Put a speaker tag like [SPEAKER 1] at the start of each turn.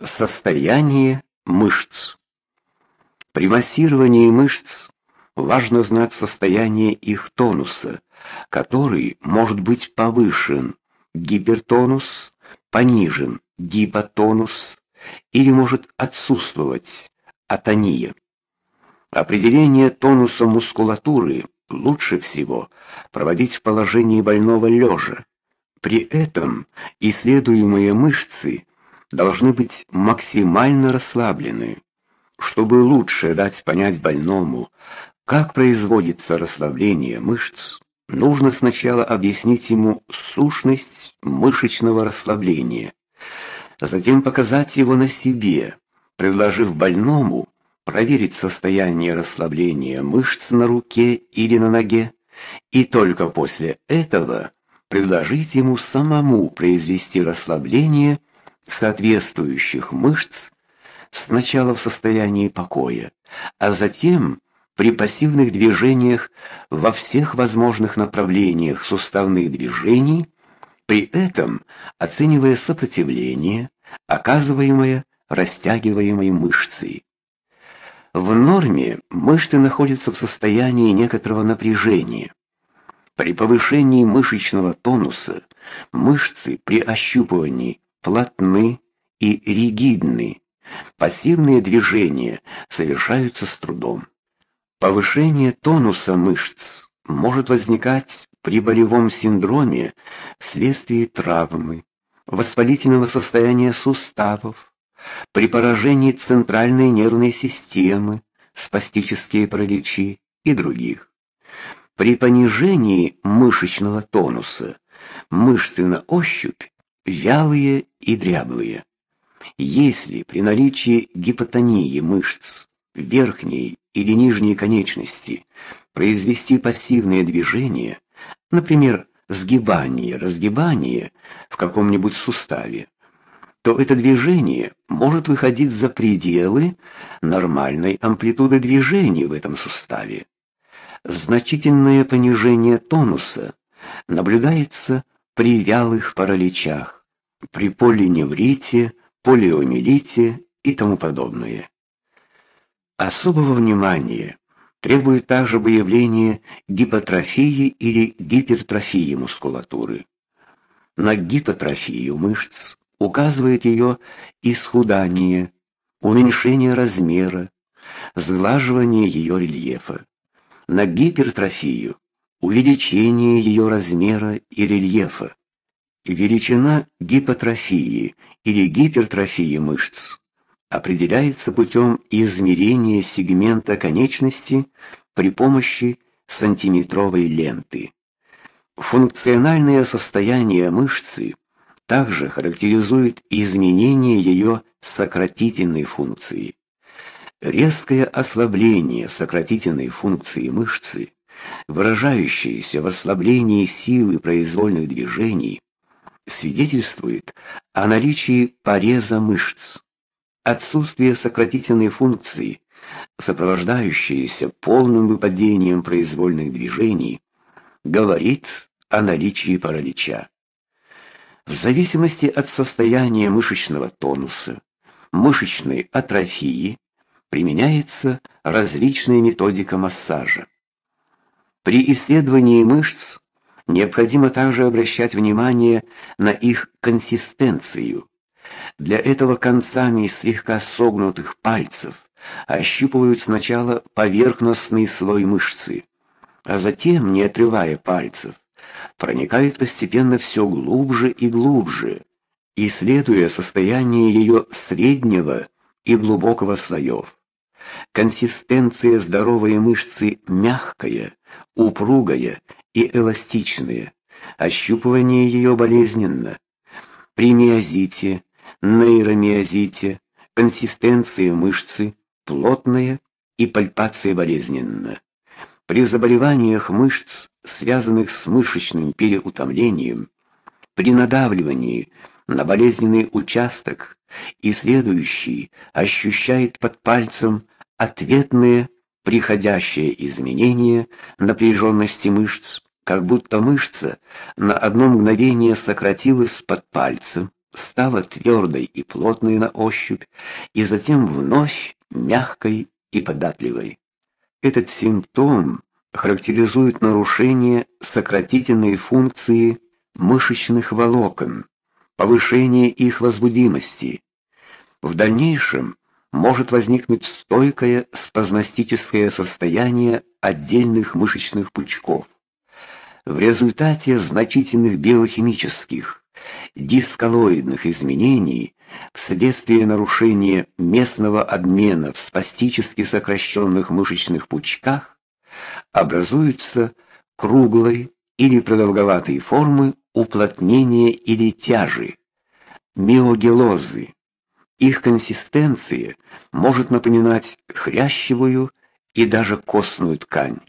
[SPEAKER 1] Состояние мышц. При массировании мышц важно знать состояние их тонуса, который может быть повышен, гипертонус, понижен, гипотонус или может отсутствовать, атония. Определение тонуса мускулатуры лучше всего проводить в положении больного лежа. При этом исследуемые мышцы должны быть максимально расслаблены, чтобы лучше дать понять больному, как производится расслабление мышц. Нужно сначала объяснить ему сущность мышечного расслабления, затем показать его на себе, предложив больному проверить состояние расслабления мышц на руке или на ноге, и только после этого предложить ему самому произвести расслабление соответствующих мышц сначала в состоянии покоя, а затем при пассивных движениях во всех возможных направлениях суставных движений, при этом оценивая сопротивление, оказываемое растягиваемой мышцей. В норме мышцы находятся в состоянии некоторого напряжения. При повышении мышечного тонуса мышцы при ощупывании плотны и ригидны. Пассивные движения совершаются с трудом. Повышение тонуса мышц может возникать при болевом синдроме вследствие травмы, воспалительного состояния суставов, при поражении центральной нервной системы, спастические параличи и других. При понижении мышечного тонуса мышцы на ощупь вялые и дряблые. Если при наличии гипотонии мышц верхней или нижней конечности произвести пассивные движения, например, сгибание, разгибание в каком-нибудь суставе, то это движение может выходить за пределы нормальной амплитуды движения в этом суставе. Значительное понижение тонуса наблюдается при вялых параличах при полиневрите, полиомиелите и тому подобное. Особого внимания требует также выявление гипотрофии или гипертрофии мускулатуры. На гипотрофию мышц указывает ее исхудание, уменьшение размера, сглаживание ее рельефа. На гипертрофию увеличение ее размера и рельефа. Величина гипотрофии или гипертрофии мышц определяется путем измерения сегмента конечности при помощи сантиметровой ленты. Функциональное состояние мышцы также характеризует изменение ее сократительной функции. Резкое ослабление сократительной функции мышцы, выражающееся в ослаблении силы произвольных движений, свидетельствует о наличии пореза мышц. Отсутствие сократительной функции, сопровождающееся полным выпадением произвольных движений, говорит о наличии паралича. В зависимости от состояния мышечного тонуса, мышечной атрофии применяется различная методика массажа. При исследовании мышц Необходимо также обращать внимание на их консистенцию. Для этого концами слегка согнутых пальцев ощупывают сначала поверхностный слой мышцы, а затем, не отрывая пальцев, проникают постепенно все глубже и глубже, исследуя состояние ее среднего и глубокого слоев. Консистенция здоровой мышцы мягкая, упругая и эластичные. Ощупывание ее болезненно. При миозите, нейромиозите консистенция мышцы плотная и пальпация болезненна. При заболеваниях мышц, связанных с мышечным переутомлением, при надавливании на болезненный участок исследующий ощущает под пальцем ответные приходящие изменения напряженности мышц, как будто мышца на одно мгновение сократилась под пальцем, стала твердой и плотной на ощупь, и затем вновь мягкой и податливой. Этот симптом характеризует нарушение сократительной функции мышечных волокон, повышение их возбудимости. В дальнейшем может возникнуть стойкое спазмостическое состояние отдельных мышечных пучков. В результате значительных биохимических, дисколоидных изменений вследствие нарушения местного обмена в спастически сокращенных мышечных пучках образуются круглой или продолговатой формы уплотнения или тяжи, миогелозы. Их консистенция может напоминать хрящевую и даже костную ткань.